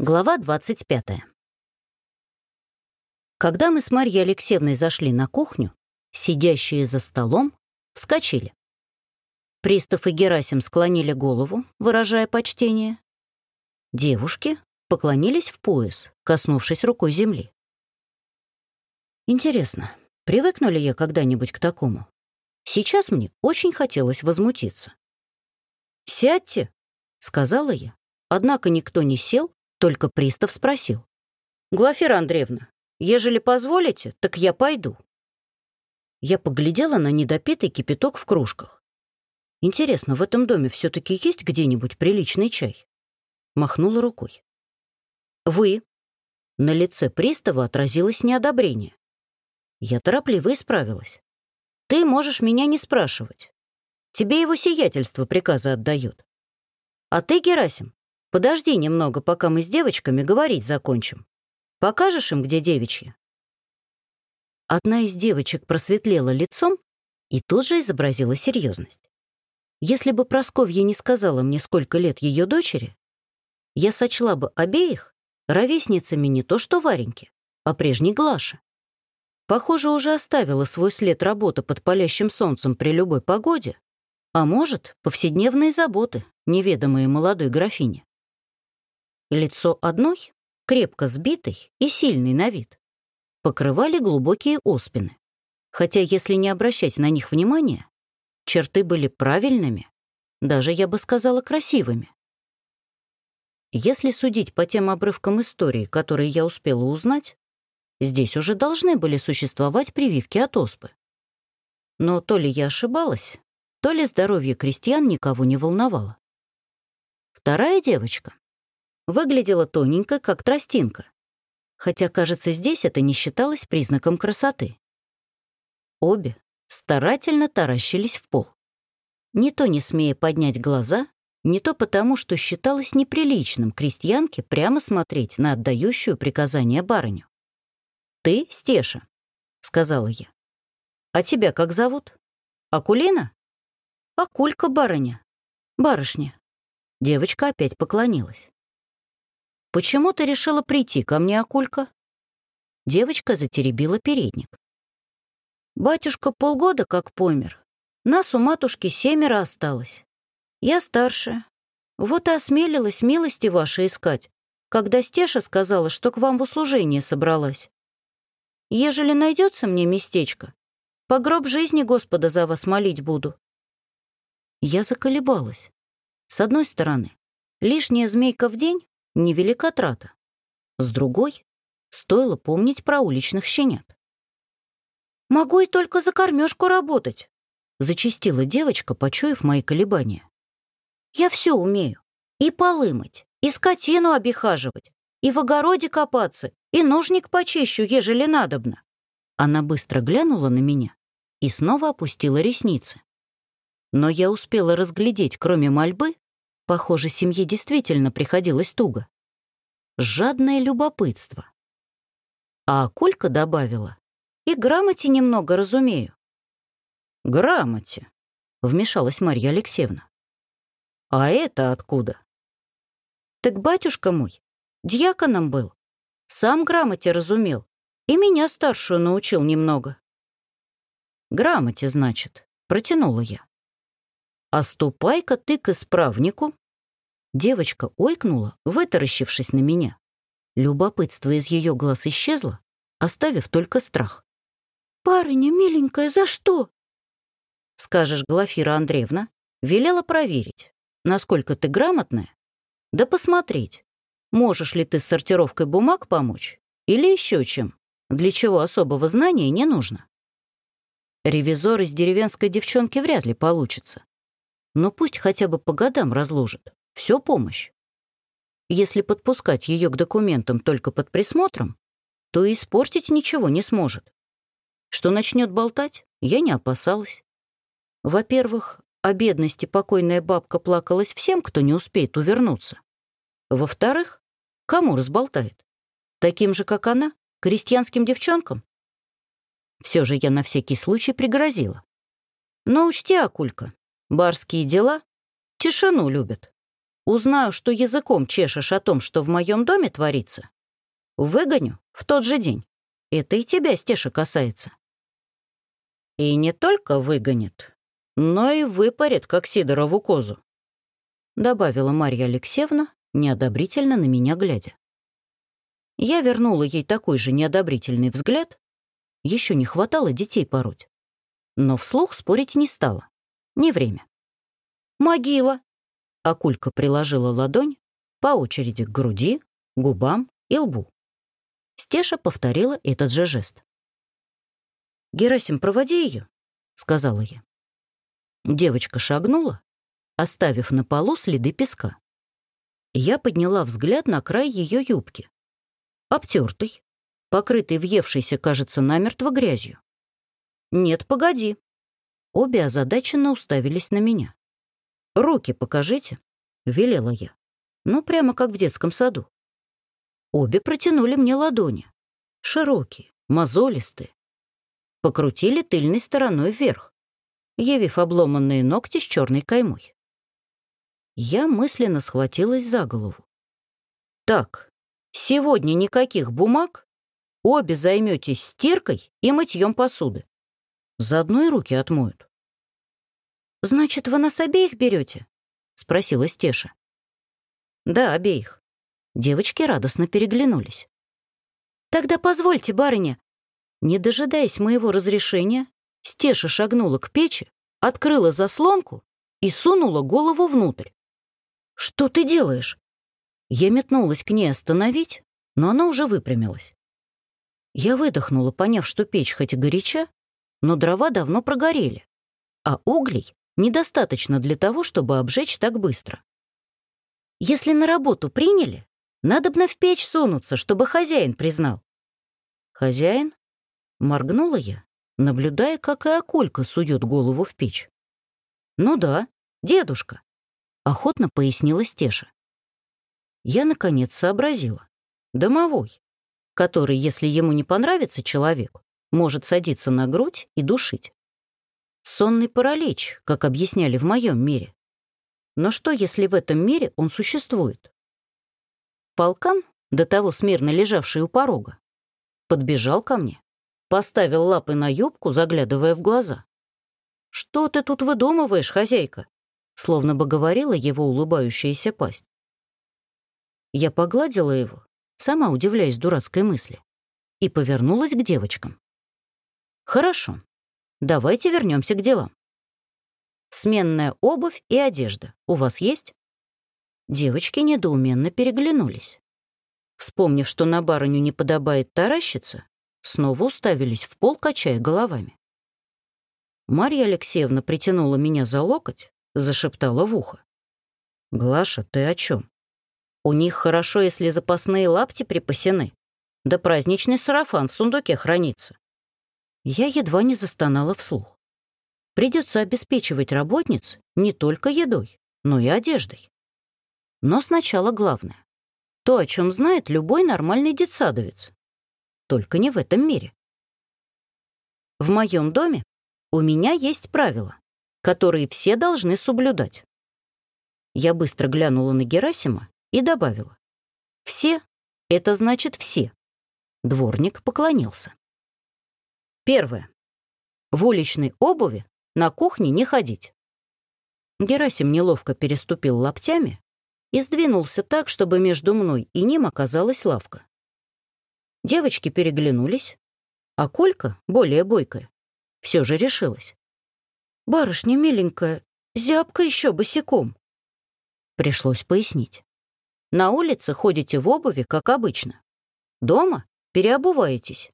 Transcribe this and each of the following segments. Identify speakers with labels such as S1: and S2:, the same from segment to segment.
S1: Глава 25. Когда мы с Марьей Алексеевной зашли на кухню, сидящие за столом вскочили. Пристав и Герасим склонили голову, выражая почтение. Девушки поклонились в пояс, коснувшись рукой земли. Интересно, привыкну ли я когда-нибудь к такому? Сейчас мне очень хотелось возмутиться. «Сядьте», — сказала я, однако никто не сел, только пристав спросил. «Глафира Андреевна, ежели позволите, так я пойду». Я поглядела на недопитый кипяток в кружках. Интересно, в этом доме все таки есть где-нибудь приличный чай? Махнула рукой. «Вы». На лице пристава отразилось неодобрение. Я торопливо исправилась. «Ты можешь меня не спрашивать. Тебе его сиятельство приказы отдает. А ты, Герасим, Подожди немного, пока мы с девочками говорить закончим. Покажешь им, где девичья?» Одна из девочек просветлела лицом и тут же изобразила серьезность. Если бы Просковья не сказала мне, сколько лет ее дочери, я сочла бы обеих ровесницами не то что Вареньки, а прежней Глаши. Похоже, уже оставила свой след работы под палящим солнцем при любой погоде, а может, повседневные заботы, неведомые молодой графине. Лицо одной, крепко сбитой и сильный на вид, покрывали глубокие оспины. Хотя, если не обращать на них внимания, черты были правильными, даже, я бы сказала, красивыми. Если судить по тем обрывкам истории, которые я успела узнать, здесь уже должны были существовать прививки от оспы. Но то ли я ошибалась, то ли здоровье крестьян никого не волновало. Вторая девочка выглядела тоненько, как тростинка. Хотя, кажется, здесь это не считалось признаком красоты. Обе старательно таращились в пол. Не то не смея поднять глаза, не то потому, что считалось неприличным крестьянке прямо смотреть на отдающую приказание барыню. «Ты Стеша», — сказала я. «А тебя как зовут? Акулина?» «Акулька, барыня. Барышня». Девочка опять поклонилась. «Почему ты решила прийти ко мне, Акулька?» Девочка затеребила передник. «Батюшка полгода как помер. Нас у матушки семеро осталось. Я старшая. Вот и осмелилась милости вашей искать, когда Стеша сказала, что к вам в услужение собралась. Ежели найдется мне местечко, по гроб жизни Господа за вас молить буду». Я заколебалась. С одной стороны, лишняя змейка в день невелика трата. С другой, стоило помнить про уличных щенят. «Могу и только за кормежку работать», — зачистила девочка, почуяв мои колебания. «Я все умею. И полы мыть, и скотину обихаживать, и в огороде копаться, и ножник почищу, ежели надобно». Она быстро глянула на меня и снова опустила ресницы. Но я успела разглядеть, кроме мольбы, Похоже, семье действительно приходилось туго. Жадное любопытство. А Колька добавила, и грамоте немного разумею. «Грамоте», — вмешалась Марья Алексеевна. «А это откуда?» «Так батюшка мой, дьяконом был, сам грамоте разумел, и меня старшую научил немного». «Грамоте, значит», — протянула я. «А ступай-ка ты к исправнику». Девочка ойкнула, вытаращившись на меня. Любопытство из ее глаз исчезло, оставив только страх. «Барыня, миленькая, за что?» «Скажешь, Глафира Андреевна, велела проверить, насколько ты грамотная, да посмотреть, можешь ли ты с сортировкой бумаг помочь или еще чем, для чего особого знания не нужно. Ревизор из деревенской девчонки вряд ли получится но пусть хотя бы по годам разложит. Все помощь. Если подпускать ее к документам только под присмотром, то испортить ничего не сможет. Что начнет болтать, я не опасалась. Во-первых, о бедности покойная бабка плакалась всем, кто не успеет увернуться. Во-вторых, кому разболтает? Таким же, как она, крестьянским девчонкам? Все же я на всякий случай пригрозила. Но учти, Акулька, Барские дела тишину любят. Узнаю, что языком чешешь о том, что в моем доме творится. Выгоню в тот же день. Это и тебя, Стеша, касается. И не только выгонит, но и выпарит, как Сидорову козу, добавила Марья Алексеевна, неодобрительно на меня глядя. Я вернула ей такой же неодобрительный взгляд. Еще не хватало детей пороть. Но вслух спорить не стала. Не время. «Могила!» Акулька приложила ладонь по очереди к груди, губам и лбу. Стеша повторила этот же жест. «Герасим, проводи ее», — сказала я. Девочка шагнула, оставив на полу следы песка. Я подняла взгляд на край ее юбки. Обтертый, покрытый въевшейся, кажется, намертво грязью. «Нет, погоди». Обе озадаченно уставились на меня. «Руки покажите», — велела я. Ну, прямо как в детском саду. Обе протянули мне ладони. Широкие, мозолистые. Покрутили тыльной стороной вверх, явив обломанные ногти с черной каймой. Я мысленно схватилась за голову. «Так, сегодня никаких бумаг, обе займетесь стиркой и мытьем посуды. Заодно и руки отмоют». «Значит, вы нас обеих берете? спросила Стеша. «Да, обеих». Девочки радостно переглянулись. «Тогда позвольте, барыня». Не дожидаясь моего разрешения, Стеша шагнула к печи, открыла заслонку и сунула голову внутрь. «Что ты делаешь?» Я метнулась к ней остановить, но она уже выпрямилась. Я выдохнула, поняв, что печь хоть и горяча, но дрова давно прогорели, а углей недостаточно для того, чтобы обжечь так быстро. Если на работу приняли, надо бы в печь сунуться, чтобы хозяин признал. Хозяин? Моргнула я, наблюдая, как и околька сует голову в печь. Ну да, дедушка, охотно пояснила Стеша. Я, наконец, сообразила. Домовой, который, если ему не понравится человек, может садиться на грудь и душить. Сонный паралич, как объясняли в моем мире. Но что, если в этом мире он существует? Полкан, до того смирно лежавший у порога, подбежал ко мне, поставил лапы на юбку, заглядывая в глаза. «Что ты тут выдумываешь, хозяйка?» словно бы говорила его улыбающаяся пасть. Я погладила его, сама удивляясь дурацкой мысли, и повернулась к девочкам. «Хорошо, давайте вернемся к делам. Сменная обувь и одежда у вас есть?» Девочки недоуменно переглянулись. Вспомнив, что на барыню не подобает таращиться, снова уставились в пол, качая головами. Марья Алексеевна притянула меня за локоть, зашептала в ухо. «Глаша, ты о чем? У них хорошо, если запасные лапти припасены, да праздничный сарафан в сундуке хранится». Я едва не застонала вслух. Придется обеспечивать работниц не только едой, но и одеждой. Но сначала главное. То, о чем знает любой нормальный детсадовец. Только не в этом мире. В моем доме у меня есть правила, которые все должны соблюдать. Я быстро глянула на Герасима и добавила. «Все — это значит все». Дворник поклонился. Первое. В уличной обуви на кухне не ходить. Герасим неловко переступил локтями и сдвинулся так, чтобы между мной и ним оказалась лавка. Девочки переглянулись, а Колька, более бойкая, все же решилась. «Барышня миленькая, зябка еще босиком». Пришлось пояснить. На улице ходите в обуви, как обычно. Дома переобуваетесь.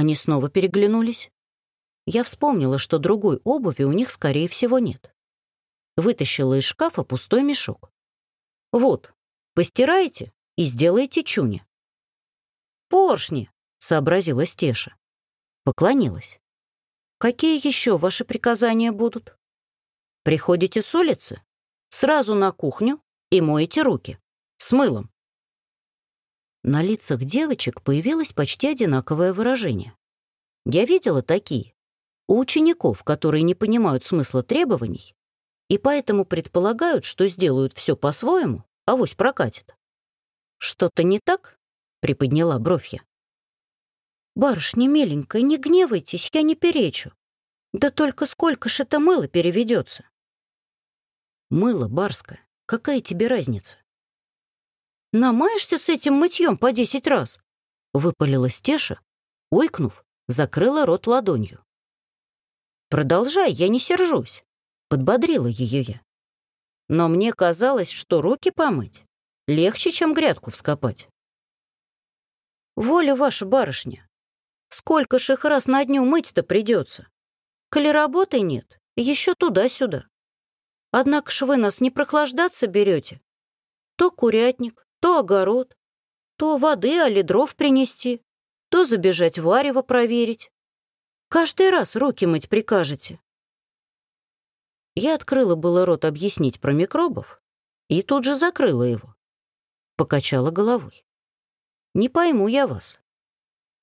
S1: Они снова переглянулись. Я вспомнила, что другой обуви у них, скорее всего, нет. Вытащила из шкафа пустой мешок. «Вот, постираете и сделаете чуни». «Поршни», — сообразила Стеша. Поклонилась. «Какие еще ваши приказания будут?» «Приходите с улицы, сразу на кухню и моете руки. С мылом». На лицах девочек появилось почти одинаковое выражение. Я видела такие, у учеников, которые не понимают смысла требований, и поэтому предполагают, что сделают все по-своему, а вось прокатит. «Что-то не так?» — приподняла бровь я. «Барышня миленькая, не гневайтесь, я не перечу. Да только сколько ж это мыло переведется?» «Мыло барское, какая тебе разница?» «Намаешься с этим мытьем по десять раз?» — выпалила Стеша, ойкнув, закрыла рот ладонью. «Продолжай, я не сержусь», — подбодрила ее я. Но мне казалось, что руки помыть легче, чем грядку вскопать. «Воля ваша, барышня! Сколько ж их раз на дню мыть-то придется? Коли работы нет, еще туда-сюда. Однако ж вы нас не прохлаждаться берете. То курятник, то огород, то воды али дров принести, то забежать варево проверить. Каждый раз руки мыть прикажете. Я открыла было рот объяснить про микробов и тут же закрыла его. Покачала головой. Не пойму я вас.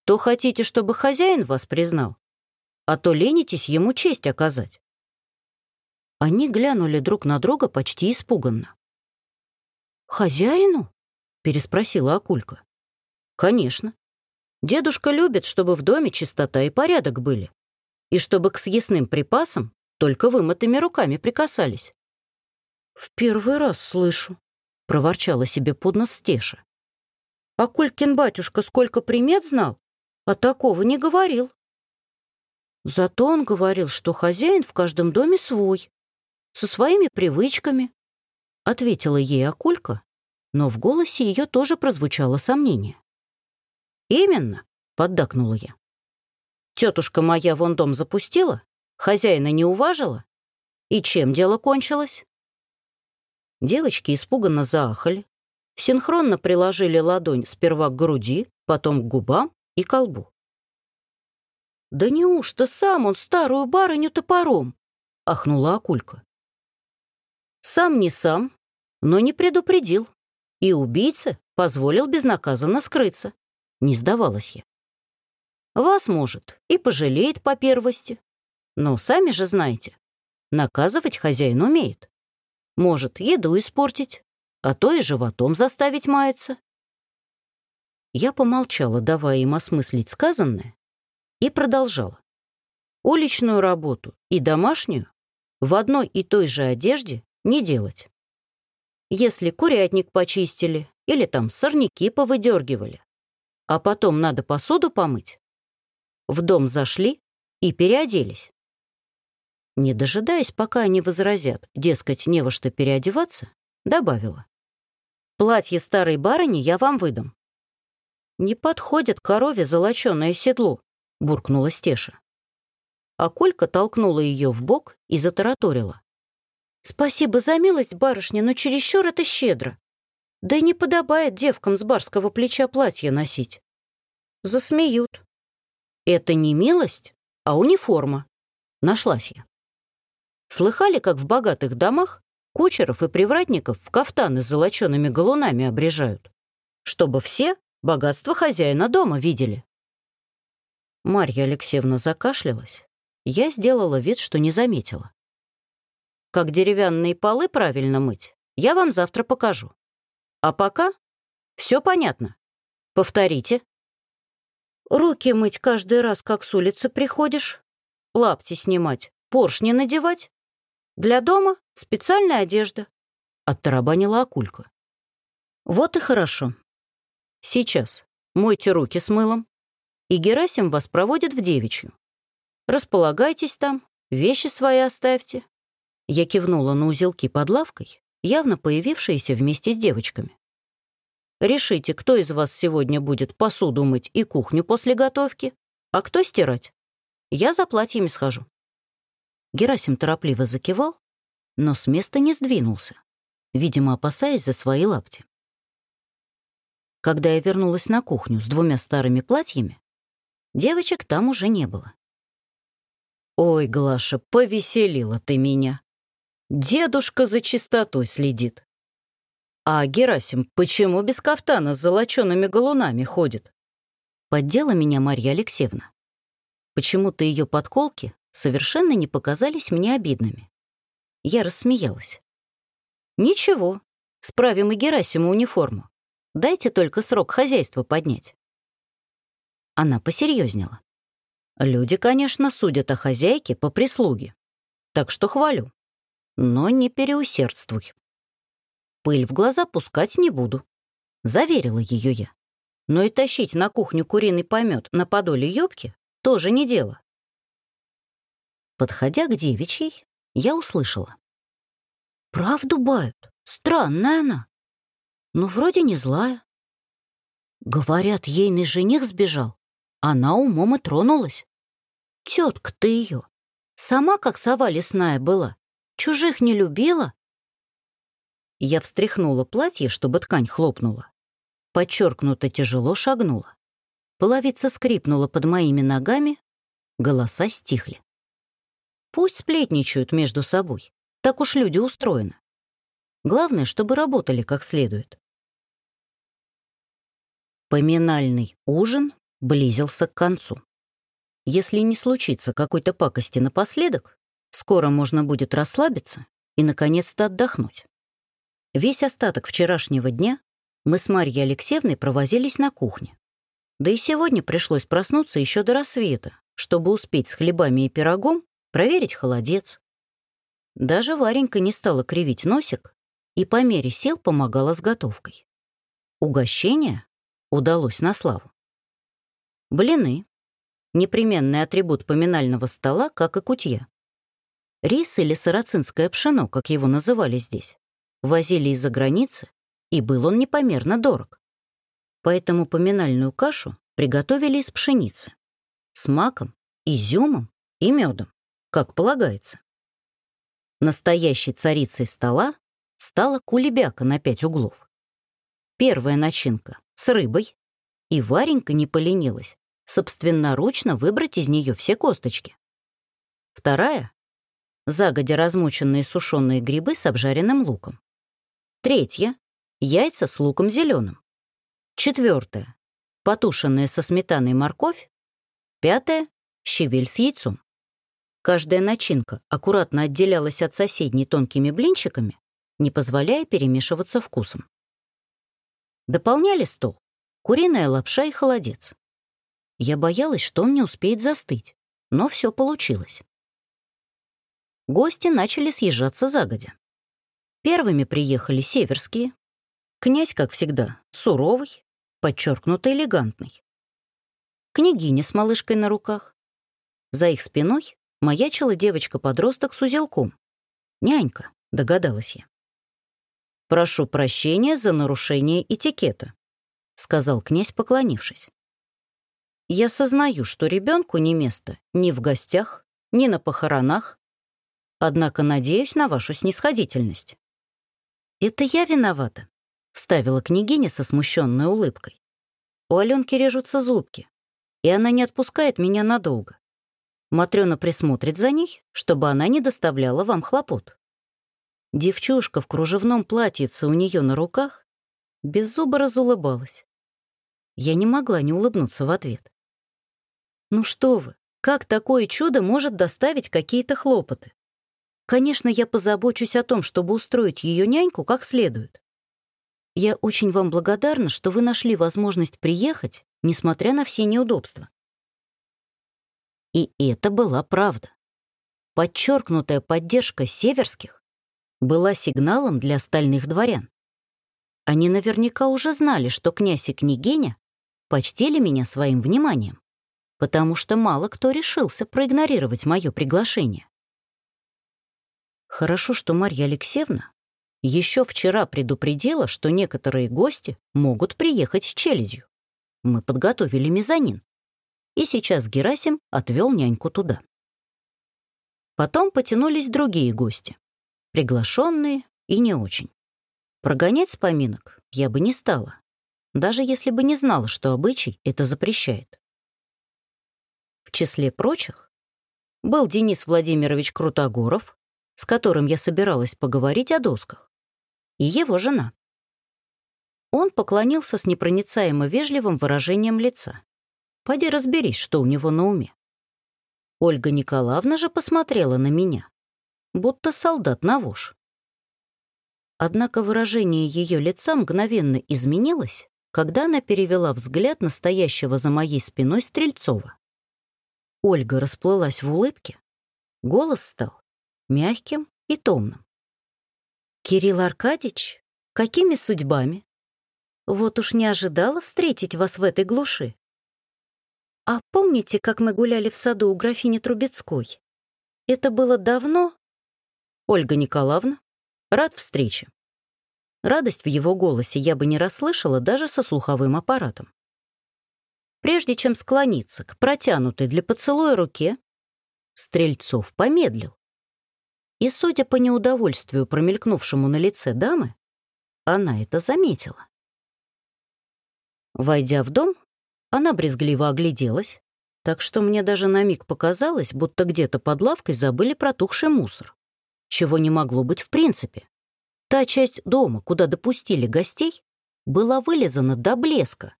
S1: То хотите, чтобы хозяин вас признал, а то ленитесь ему честь оказать. Они глянули друг на друга почти испуганно. «Хозяину?» — переспросила Акулька. «Конечно. Дедушка любит, чтобы в доме чистота и порядок были, и чтобы к съестным припасам только вымытыми руками прикасались». «В первый раз слышу», — проворчала себе под нос Стеша. «А Кулькин батюшка сколько примет знал, а такого не говорил». Зато он говорил, что хозяин в каждом доме свой, со своими привычками, ответила ей Акулька, но в голосе ее тоже прозвучало сомнение. «Именно», — поддакнула я. «Тетушка моя вон дом запустила, хозяина не уважила, и чем дело кончилось?» Девочки испуганно заахали, синхронно приложили ладонь сперва к груди, потом к губам и колбу. «Да неужто сам он старую барыню топором?» — ахнула Акулька. Сам не сам, но не предупредил. И убийца позволил безнаказанно скрыться. Не сдавалась я. Вас, может, и пожалеет по первости. Но сами же знаете, наказывать хозяин умеет. Может, еду испортить, а то и животом заставить маяться. Я помолчала, давая им осмыслить сказанное, и продолжала. Уличную работу и домашнюю в одной и той же одежде не делать. Если курятник почистили или там сорняки повыдергивали, а потом надо посуду помыть, в дом зашли и переоделись. Не дожидаясь, пока они возразят, дескать, не во что переодеваться, добавила. «Платье старой барыни я вам выдам». «Не подходит корове золочёное седло», — буркнула Стеша. А Колька толкнула ее в бок и затараторила. «Спасибо за милость, барышня, но чересчур это щедро. Да и не подобает девкам с барского плеча платье носить». Засмеют. «Это не милость, а униформа». Нашлась я. Слыхали, как в богатых домах кучеров и привратников в кафтаны с золочеными галунами обрежают, чтобы все богатство хозяина дома видели? Марья Алексеевна закашлялась. Я сделала вид, что не заметила. Как деревянные полы правильно мыть, я вам завтра покажу. А пока все понятно. Повторите. Руки мыть каждый раз, как с улицы приходишь. Лапти снимать, поршни надевать. Для дома специальная одежда. Оттарабанила Акулька. Вот и хорошо. Сейчас мойте руки с мылом, и Герасим вас проводит в девичью. Располагайтесь там, вещи свои оставьте, я кивнула на узелки под лавкой, явно появившиеся вместе с девочками. «Решите, кто из вас сегодня будет посуду мыть и кухню после готовки, а кто стирать. Я за платьями схожу». Герасим торопливо закивал, но с места не сдвинулся, видимо, опасаясь за свои лапти. Когда я вернулась на кухню с двумя старыми платьями, девочек там уже не было. «Ой, Глаша, повеселила ты меня!» Дедушка за чистотой следит. А Герасим почему без кафтана с золочеными галунами ходит? Поддела меня Марья Я рассмеялась. «Ничего, справим и Герасиму униформу. Дайте только срок хозяйства поднять». Она посерьезнела. Люди, конечно, судят о хозяйке по прислуге, так что хвалю. Но не переусердствуй. Пыль в глаза пускать не буду. Заверила ее я. Но и тащить на кухню куриный помет на подоле юбки тоже не дело. Подходя к девичьей, я услышала. «Правду бают? Странная она. Но вроде не злая. Говорят, ейный жених сбежал. Она умом и тронулась. Тетка ты ее. Сама как сова лесная была. Чужих не любила. Я встряхнула платье, чтобы ткань хлопнула. Подчеркнуто тяжело шагнула. Половица скрипнула под моими ногами, голоса стихли. Пусть сплетничают между собой. Так уж люди устроены. Главное, чтобы работали как следует. Поминальный ужин близился к концу. Если не случится какой-то пакости напоследок, скоро можно будет расслабиться и, наконец-то, отдохнуть. Весь остаток вчерашнего дня мы с Марьей Алексеевной провозились на кухне. Да и сегодня пришлось проснуться еще до рассвета, чтобы успеть с хлебами и пирогом проверить холодец. Даже Варенька не стала кривить носик и по мере сил помогала с готовкой. Угощение удалось на славу. Блины — непременный атрибут поминального стола, как и кутья. Рис или сарацинское пшено, как его называли здесь, возили из-за границы, и был он непомерно дорог. Поэтому поминальную кашу приготовили из пшеницы с маком, изюмом и медом как полагается. Настоящей царицей стола стала кулебяка на пять углов. Первая начинка с рыбой, и Варенька не поленилась собственноручно выбрать из нее все косточки. Вторая — загодя размоченные сушеные грибы с обжаренным луком. Третья — яйца с луком зеленым. Четвертая — потушенная со сметаной морковь. Пятая — щавель с яйцом. Каждая начинка аккуратно отделялась от соседней тонкими блинчиками, не позволяя перемешиваться вкусом. Дополняли стол куриная лапша и холодец. Я боялась, что он не успеет застыть, но все получилось. Гости начали съезжаться загодя. Первыми приехали северские. Князь, как всегда, суровый, подчеркнуто элегантный. Княгиня с малышкой на руках. За их спиной маячила девочка-подросток с узелком. «Нянька», — догадалась я. «Прошу прощения за нарушение этикета», — сказал князь, поклонившись. «Я сознаю, что ребенку не место ни в гостях, ни на похоронах, однако надеюсь на вашу снисходительность». «Это я виновата», — вставила княгиня со смущенной улыбкой. «У Аленки режутся зубки, и она не отпускает меня надолго. Матрёна присмотрит за ней, чтобы она не доставляла вам хлопот. Девчушка в кружевном платьице у нее на руках без зуба разулыбалась. Я не могла не улыбнуться в ответ. «Ну что вы, как такое чудо может доставить какие-то хлопоты? Конечно, я позабочусь о том, чтобы устроить ее няньку как следует. Я очень вам благодарна, что вы нашли возможность приехать, несмотря на все неудобства. И это была правда. Подчеркнутая поддержка северских была сигналом для остальных дворян. Они наверняка уже знали, что князь и княгиня почтили меня своим вниманием, потому что мало кто решился проигнорировать мое приглашение. Хорошо, что Марья Алексеевна еще вчера предупредила, что некоторые гости могут приехать с челядью. Мы подготовили мезонин и сейчас Герасим отвел няньку туда. Потом потянулись другие гости, приглашенные и не очень. Прогонять с поминок я бы не стала, даже если бы не знала, что обычай это запрещает. В числе прочих был Денис Владимирович Крутогоров, с которым я собиралась поговорить о досках, и его жена. Он поклонился с непроницаемо вежливым выражением лица. Поди разберись, что у него на уме. Ольга Николаевна же посмотрела на меня. будто солдат на вож. Однако выражение ее лица мгновенно изменилось, когда она перевела взгляд настоящего за моей спиной Стрельцова. Ольга расплылась в улыбке, голос стал мягким и томным. «Кирилл Аркадьевич, какими судьбами? Вот уж не ожидала встретить вас в этой глуши. А помните, как мы гуляли в саду у графини Трубецкой? Это было давно? Ольга Николаевна, рад встрече. Радость в его голосе я бы не расслышала даже со слуховым аппаратом. Прежде чем склониться к протянутой для поцелуя руке, Стрельцов помедлил. И, судя по неудовольствию, промелькнувшему на лице дамы, она это заметила. Войдя в дом, она брезгливо огляделась, так что мне даже на миг показалось, будто где-то под лавкой забыли протухший мусор, чего не могло быть в принципе. Та часть дома, куда допустили гостей, была вылизана до блеска,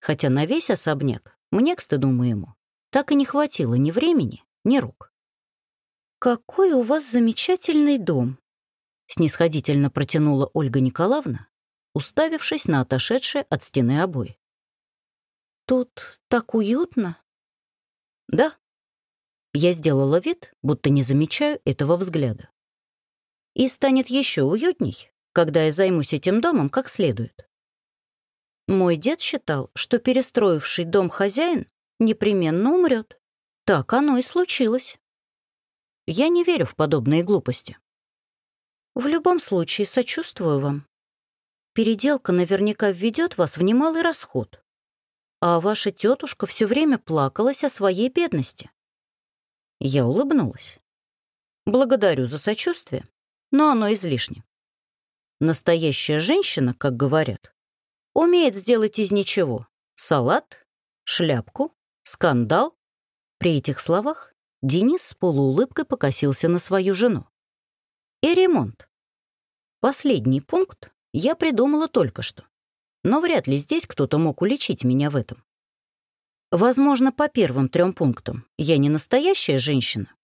S1: хотя на весь особняк, мне, к стыду моему, так и не хватило ни времени, ни рук. «Какой у вас замечательный дом!» — снисходительно протянула Ольга Николаевна, уставившись на отошедшие от стены обои. Тут так уютно. Да. Я сделала вид, будто не замечаю этого взгляда. И станет еще уютней, когда я займусь этим домом как следует. Мой дед считал, что перестроивший дом хозяин непременно умрет. Так оно и случилось. Я не верю в подобные глупости. В любом случае, сочувствую вам. Переделка наверняка введет вас в немалый расход а ваша тетушка все время плакалась о своей бедности. Я улыбнулась. Благодарю за сочувствие, но оно излишне. Настоящая женщина, как говорят, умеет сделать из ничего салат, шляпку, скандал. При этих словах Денис с полуулыбкой покосился на свою жену. И ремонт. Последний пункт я придумала только что но вряд ли здесь кто-то мог уличить меня в этом. Возможно, по первым трем пунктам я не настоящая женщина,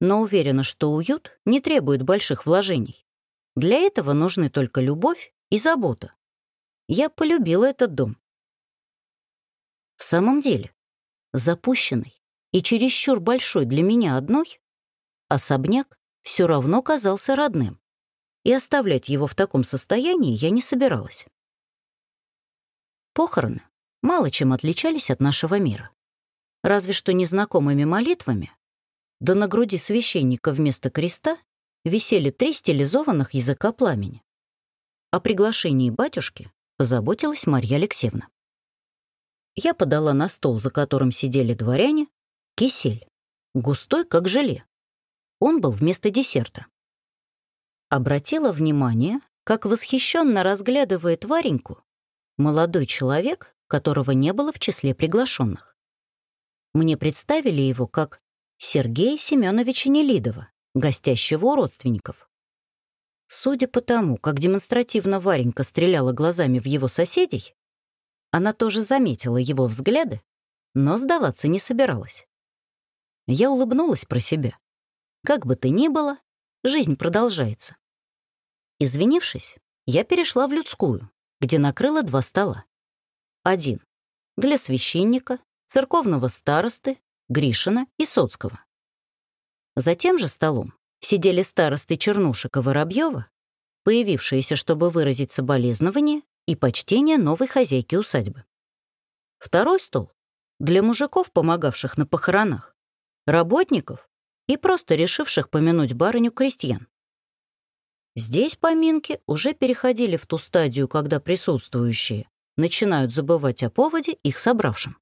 S1: но уверена, что уют не требует больших вложений. Для этого нужны только любовь и забота. Я полюбила этот дом. В самом деле, запущенный и чересчур большой для меня одной, особняк все равно казался родным, и оставлять его в таком состоянии я не собиралась. Похороны мало чем отличались от нашего мира. Разве что незнакомыми молитвами, да на груди священника вместо креста висели три стилизованных языка пламени. О приглашении батюшки позаботилась Марья Алексеевна. Я подала на стол, за которым сидели дворяне, кисель, густой, как желе. Он был вместо десерта. Обратила внимание, как восхищенно разглядывает Вареньку Молодой человек, которого не было в числе приглашенных. Мне представили его как Сергея Семеновича Нелидова, гостящего у родственников. Судя по тому, как демонстративно Варенька стреляла глазами в его соседей, она тоже заметила его взгляды, но сдаваться не собиралась. Я улыбнулась про себя. Как бы то ни было, жизнь продолжается. Извинившись, я перешла в людскую, где накрыла два стола. Один — для священника, церковного старосты, Гришина и Соцкого. За тем же столом сидели старосты Чернушек и Воробьева, появившиеся, чтобы выразить соболезнование и почтение новой хозяйки усадьбы. Второй стол — для мужиков, помогавших на похоронах, работников и просто решивших помянуть барыню крестьян. Здесь поминки уже переходили в ту стадию, когда присутствующие начинают забывать о поводе их собравшим.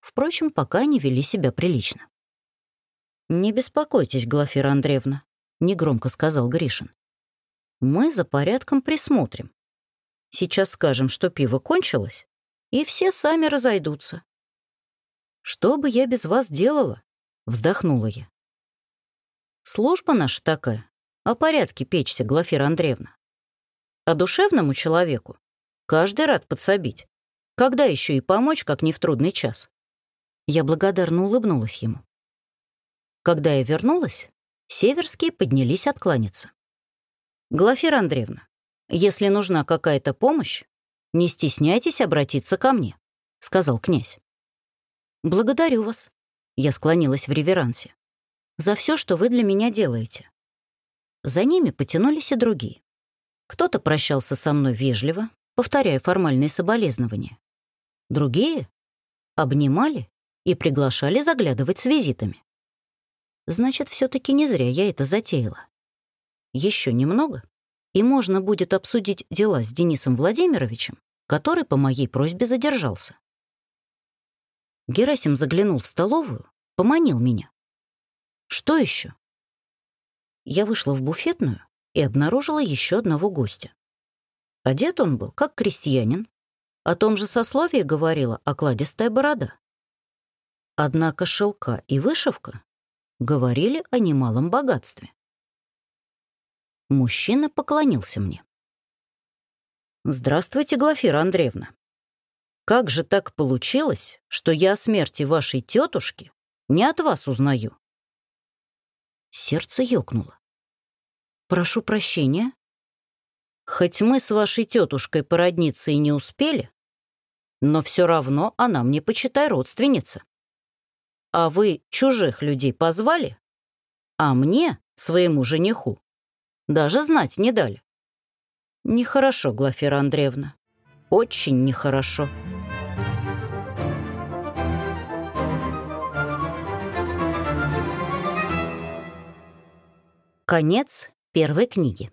S1: Впрочем, пока они вели себя прилично. «Не беспокойтесь, Глафира Андреевна», — негромко сказал Гришин. «Мы за порядком присмотрим. Сейчас скажем, что пиво кончилось, и все сами разойдутся». «Что бы я без вас делала?» — вздохнула я. «Служба наша такая, о порядке печься, Глафира Андреевна. А душевному человеку каждый рад подсобить. Когда еще и помочь, как не в трудный час? Я благодарно улыбнулась ему. Когда я вернулась, Северские поднялись откланяться. «Глафира Андреевна, если нужна какая-то помощь, не стесняйтесь обратиться ко мне», — сказал князь. «Благодарю вас», — я склонилась в реверансе, «за все, что вы для меня делаете». За ними потянулись и другие. Кто-то прощался со мной вежливо, повторяя формальные соболезнования. Другие обнимали и приглашали заглядывать с визитами. Значит, все таки не зря я это затеяла. Еще немного, и можно будет обсудить дела с Денисом Владимировичем, который по моей просьбе задержался. Герасим заглянул в столовую, поманил меня. Что еще? Я вышла в буфетную и обнаружила еще одного гостя. Одет он был, как крестьянин. О том же сословии говорила окладистая борода. Однако шелка и вышивка говорили о немалом богатстве. Мужчина поклонился мне. «Здравствуйте, Глафира Андреевна. Как же так получилось, что я о смерти вашей тетушки не от вас узнаю?» Сердце ёкнуло. «Прошу прощения. Хоть мы с вашей тетушкой породниться и не успели, но все равно она мне, почитай, родственница. А вы чужих людей позвали, а мне, своему жениху, даже знать не дали. Нехорошо, Глафира Андреевна. Очень нехорошо. Конец первой книги.